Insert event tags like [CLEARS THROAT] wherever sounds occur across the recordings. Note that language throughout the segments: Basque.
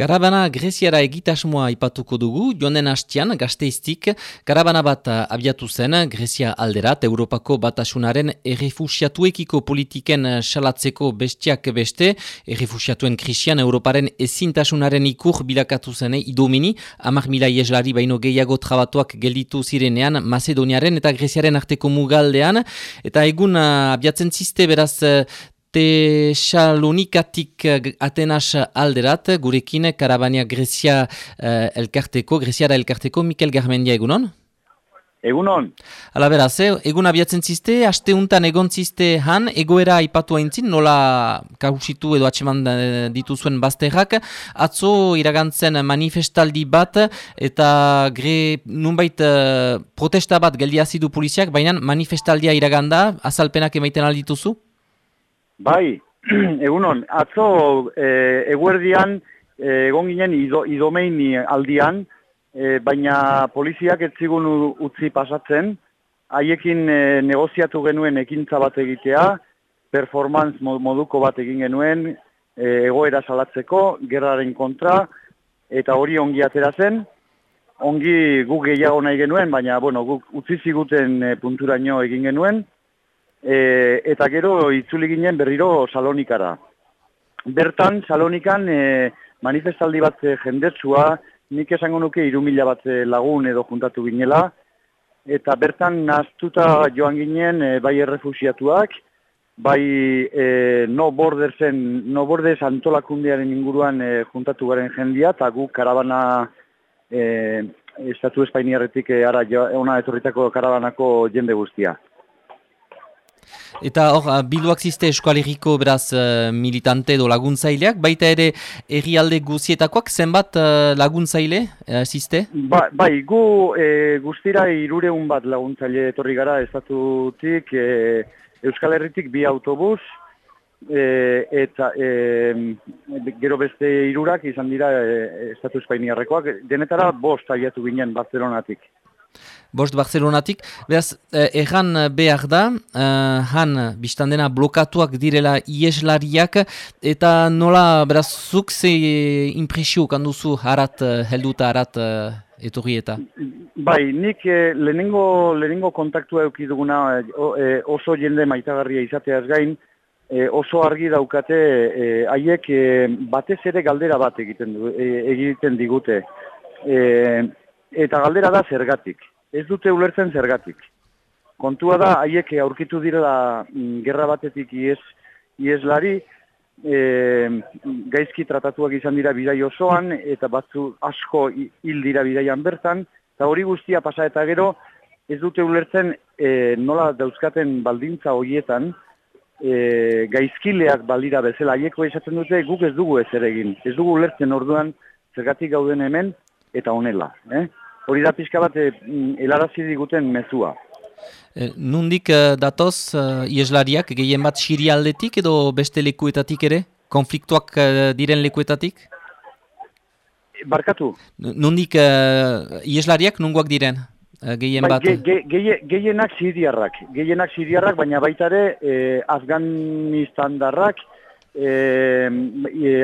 Karabana Greziara egitasmoa ipatuko dugu, jonen hastian gazteiztik, karabana bat abiatu zen Grezia alderat, Europako batasunaren errefusiatuekiko politiken salatzeko bestiak beste, errefusiatuen krisian Europaren ezintasunaren ikur bilakatu zen idomini, amak mila ieslari baino gehiago trabatuak gelditu zirenean Macedoniaren eta Greziaren arteko mugaldean, eta egun abiatzen ziste beraz Tesalonikatik eh, Atenas alderat, gurekin Karabania Grezia uh, elkarteko, Greziara elkarteko, Mikel Garmendia egunon? Egunon. Hala beraz, eh? egun abiatzen ziste, asteuntan egon ziste han, egoera ipatu haintzin, nola kausitu edo atseman eh, dituzuen bazterrak, atzo iragantzen manifestaldi bat, eta gre, nunbait protesta bat geldiazidu poliziak, baina manifestaldia iraganda, azalpenak emaiten aldituzu? Bai, [CLEARS THROAT] egunon, atzo e, eguerdian e, egon ginen ido, idomeini aldian, e, baina poliziak ez zigun utzi pasatzen, haiekin e, negoziatu genuen ekintza bat egitea, performance moduko bat egin genuen, e, egoera salatzeko, gerraren kontra, eta hori ongi atera zen, ongi guk gehiago nahi genuen, baina bueno, guk utzi ziguten e, punturaino egin genuen, e, eta gero itzuli ginen berriro Salonikara. Bertan, Salonikan e, manifestaldi bat jendetsua, nik esango nuke irumila bat lagun edo juntatu ginela, eta bertan naztuta joan ginen e, bai errefusiatuak, bai e, no bordersen, no borders antolakundearen inguruan e, juntatu garen jendia, eta gu karabana e, estatu espainiarretik e, ara ona etorritako karabanako jende guztia. Eta hor, bilduak ziste eskualeriko beraz uh, militante edo laguntzaileak, baita ere herrialde guzietakoak zenbat uh, laguntzaile uh, ziste? Ba, bai, gu e, guztira irureun bat laguntzaile etorri gara estatutik, e, Euskal Herritik bi autobus, e, eta e, gero beste irurak izan dira e, estatu espainiarrekoak, denetara bost abiatu ginen Barcelonatik bost Barcelonatik. Beraz, eh, erran behar da, eh, han biztandena blokatuak direla ieslariak, eta nola, beraz, zuk ze impresio harat, eh, helduta harat eh, etorri eta? Bai, nik eh, lehenengo, lehenengo kontaktua eukiduguna eh, oso jende maitagarria izateaz gain, eh, oso argi daukate haiek batez ere galdera bat egiten, du, egiten digute. Eh, eta galdera da zergatik ez dute ulertzen zergatik. Kontua da, haiek aurkitu direla mm, gerra batetik ies, ieslari, e, gaizki tratatuak izan dira bidai osoan, eta batzu asko hil dira bidaian bertan, eta hori guztia pasa eta gero, ez dute ulertzen e, nola dauzkaten baldintza horietan, e, gaizkileak baldira bezala, haieko esaten dute guk ez dugu ez egin. Ez dugu ulertzen orduan zergatik gauden hemen, eta honela. Eh? Hori da pixka bat eh, helarazi diguten mezua. E, nundik uh, datoz uh, ieslariak gehien bat siri edo beste lekuetatik ere? Konfliktuak diren lekuetatik? Barkatu. Nundik uh, ieslariak nunguak diren? Uh, gehien bai, bat? Ge, ge, gehienak siriarrak. Gehienak siriarrak, baina baita ere eh, Afganistan darrak,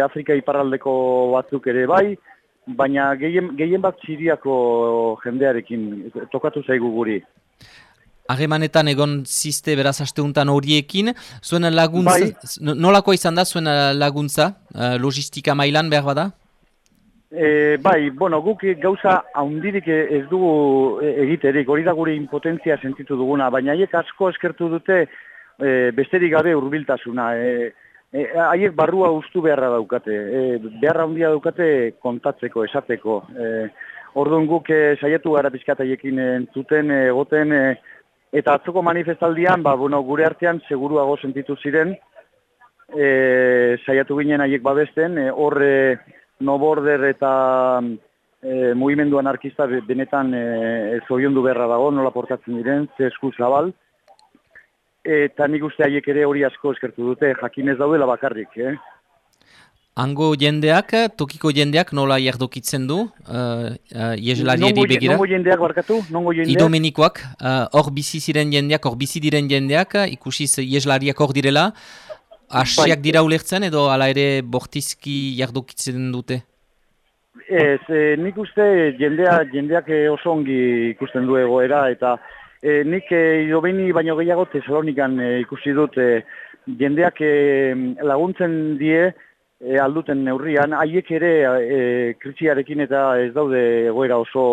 Afrika iparraldeko batzuk ere bai, baina gehien, gehien bat siriako jendearekin tokatu zaigu guri. Hagemanetan egon ziste beraz asteuntan horiekin, zuen laguntza, bai. nolako izan da zuen laguntza, uh, logistika mailan behar bada? E, bai, bueno, guk gauza haundirik ez dugu egiterik, hori da gure impotentzia sentitu duguna, baina haiek asko eskertu dute e, besterik gabe urbiltasuna. E, E, barrua ustu beharra daukate, e, beharra handia daukate kontatzeko, esateko. E, Orduan guk e, saiatu gara pizkat haiekin entzuten, egoten, e, eta atzoko manifestaldian, ba, bueno, gure artean seguruago sentitu ziren, e, saiatu ginen haiek babesten, e, hor e, no border eta e, mugimendu anarkista benetan e, zoiondu beharra dago, nola portatzen diren, ze esku zabal, eta nik uste haiek ere hori asko eskertu dute, jakinez daudela bakarrik, eh? Ango jendeak, tokiko jendeak nola jardokitzen du, uh, uh, begira? Nongo jendeak barkatu, nongo jendeak? Idomenikoak, uh, hor bizi ziren jendeak, hor bizi diren jendeak, ikusiz ieslariak hor direla, asiak bai. dira ulertzen edo ala ere bortizki jardokitzen dute? Ez, e, nik uste jendea, jendeak oso ongi ikusten du egoera, eta e, nik e, idobeini baino gehiago tesalonikan e, ikusi dut e, jendeak e, laguntzen die e, alduten neurrian, haiek ere e, krisiarekin eta ez daude egoera oso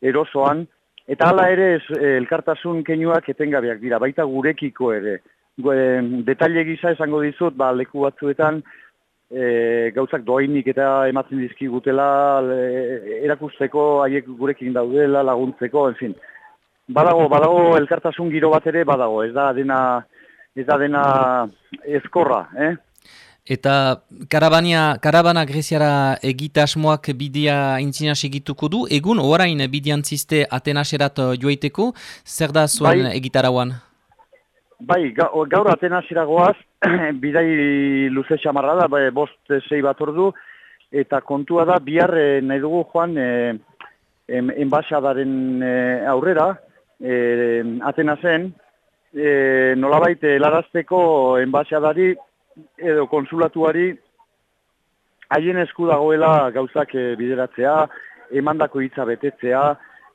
erosoan, eta hala ere ez, e, elkartasun keinuak etengabeak dira, baita gurekiko ere. E, detaile gisa esango dizut, ba, leku batzuetan, e, gauzak doainik eta ematzen dizkigutela e, erakusteko haiek gurekin daudela laguntzeko, en fin. Badago, badago elkartasun giro bat ere badago, ez da dena ez da dena ezkorra, eh? Eta karabania, karabana greziara egitasmoak bidea intzina segituko du, egun orain bidean ziste atenaserat joaiteko, zer da zuen bai, egitarauan? Bai, gaur Atena ziragoaz, [CLEARS THROAT] bidai luze xamarra da, bai, bost zei bat ordu, eta kontua da, bihar eh, nahi dugu joan eh, enbaixadaren eh, aurrera, eh, Atena zen, eh, nolabait larazteko enbaixadari edo konsulatuari haien esku dagoela gauzak eh, bideratzea, emandako hitza betetzea,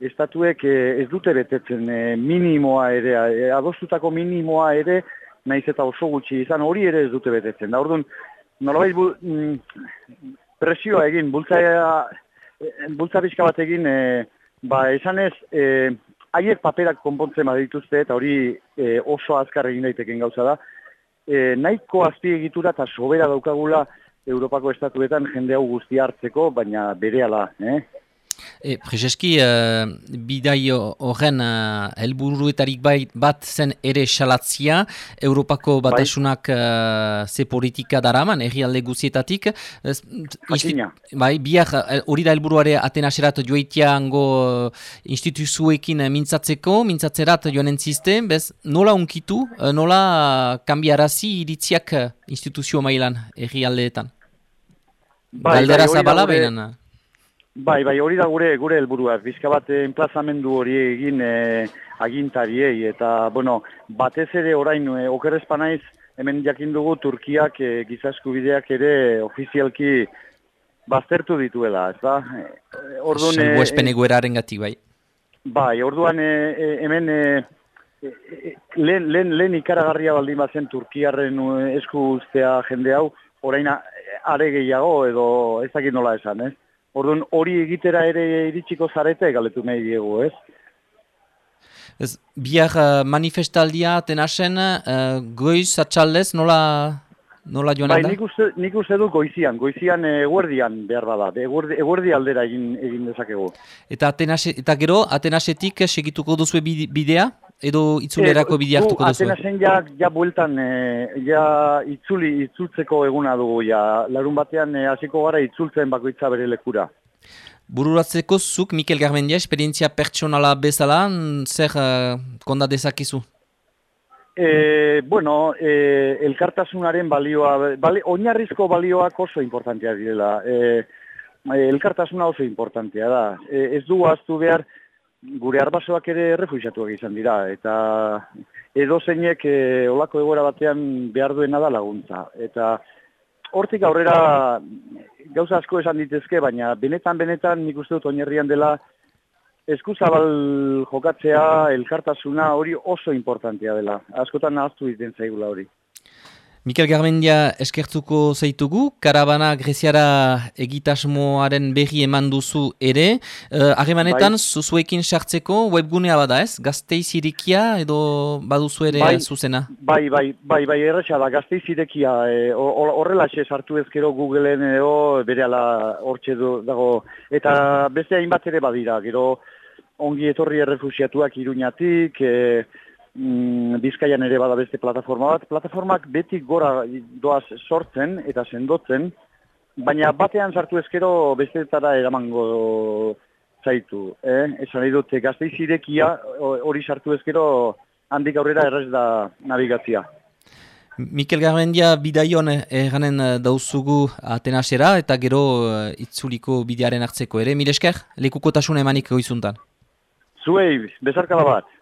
estatuek eh, ez dute betetzen eh, minimoa ere, eh, adostutako minimoa ere, naiz eta oso gutxi izan hori ere ez dute betetzen. Da orduan, nolabait mm, presioa egin, bultza, bultza bizka bat egin, ba esan ez, haiek paperak konpontzen badituzte eta hori oso azkar egin daiteken gauza da, e, nahiko azpiegitura eta sobera daukagula Europako estatuetan jende hau guzti hartzeko, baina berehala, eh? E, Prezeski, uh, bidai horren uh, helburuetarik bat zen ere salatzia, Europako bai. batasunak uh, ze politika daraman, erri alde guzietatik. Bai, biak hori da helburuare atenaserat joitia ango uh, instituzuekin mintzatzeko, mintzatzerat joan entziste, bez, nola unkitu, nola kambiarazi iritziak instituzio mailan erri aldeetan? Bai, Galdera bai, zabala behinan. Bai, bai, hori da gure gure helburua. Bizka bat enplazamendu hori egin e, agintariei eta bueno, batez ere orain e, okerrezpanaiz hemen jakin dugu Turkiak e, gizasku bideak ere ofizialki baztertu dituela, ez da? E, orduan e, gati, bai. Bai, orduan e, hemen e, lehen, lehen, lehen ikaragarria baldin bazen Turkiarren esku ustea jende hau, orain are gehiago edo ez dakit nola esan, ez? Orduan hori egitera ere iritsiko zarete galetu nahi diegu, ez? Ez, biar uh, manifestaldia tenasen, uh, goiz atxaldez, nola, nola joan bai, da? Nik uste, nik uste du goizian, goizian eguerdian behar bada, eguerdi, eguerdi aldera egin, egin dezakegu. Eta, atenase, eta gero, atenasetik segituko duzu bidea? Edo itzulerako bidea hartuko duzu? Atenasen ja, ja bueltan, e, ja itzuli, itzultzeko eguna dugu, ja. Larun batean e, hasiko gara itzultzen bakoitza bere lekura. Bururatzeko zuk, Mikel Garmendia, esperientzia pertsonala bezala, zer uh, konda dezakizu? E, bueno, e, elkartasunaren balioa, bali, oinarrizko balioak oso importantea direla. E, elkartasuna oso importantea da. E, ez du aztu behar, gure arbasoak ere refuixatuak izan dira, eta edo zeinek e, olako egora batean behar duena da laguntza. Eta hortik aurrera gauza asko esan ditezke, baina benetan-benetan nik uste dut oinerrian dela eskuzabal jokatzea, elkartasuna hori oso importantea dela. Askotan nahaztu diten zaigula hori. Mikel Garmendia eskertuko zaitugu, karabana greziara egitasmoaren berri eman duzu ere. Uh, Arremanetan, bai. zuzuekin sartzeko webgunea bada ez? Gazteiz irikia edo baduzu ere bai, zuzena? Bai, bai, bai, bai, erretxa da, gazteiz irikia. E, horrela xe sartu ezkero Googleen edo bere ala hortxe dago. Eta beste hainbat ere badira, gero ongi etorri errefusiatuak iruñatik, e, mm, bizkaian ere bada beste plataforma bat. Plataformak beti gora doaz sortzen eta sendotzen, baina batean sartu ezkero bestetara eramango zaitu. Eh? Esan nahi dute gazteiz irekia hori sartu ezkero handik aurrera errez da navigatzia. Mikel Garmendia bidaion eganen dauzugu Atenasera eta gero eh, itzuliko bidearen hartzeko ere. Mil esker, lekukotasun emanik goizuntan. Zuei, bezarkala bat.